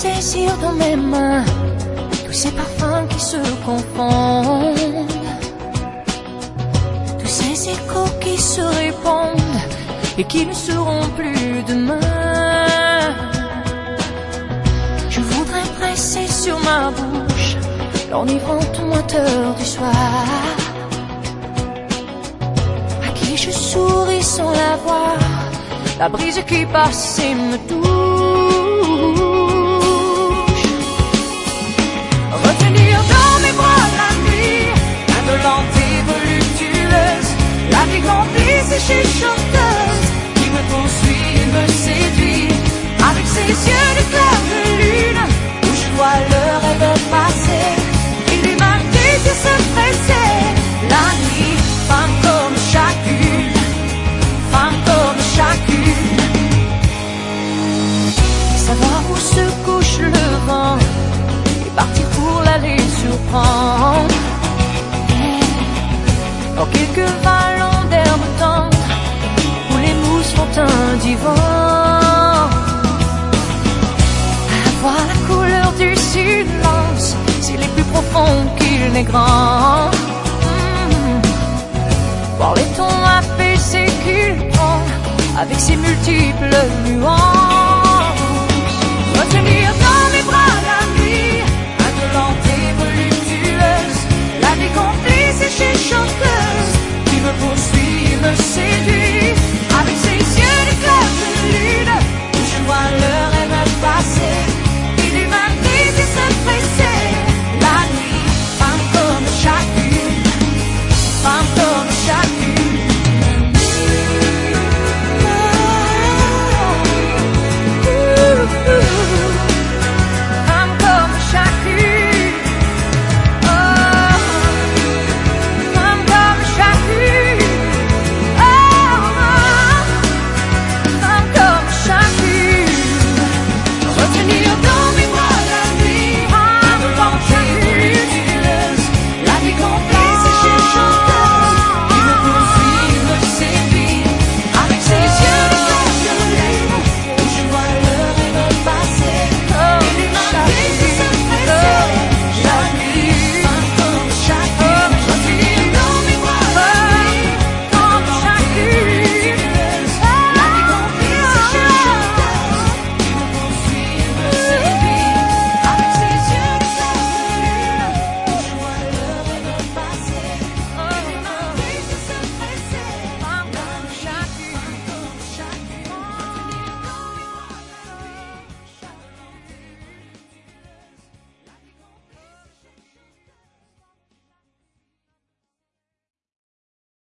saisir dans mes mains tous ces parfums qui se confondent, tous ces échos qui se répondent et qui ne seront plus demain. Je voudrais presser sur ma bouche l'enivrante moiteur du soir, à qui je souris sans la voir, la brise qui passe et me touche. Vie complice et chuchoteuse, qui me poursuit et me séduit, un divan. Avoir la couleur du silence, s'il est plus profond qu'il n'est grand. Hmm. Voir les tons apaisés qu'il prend avec ses multiples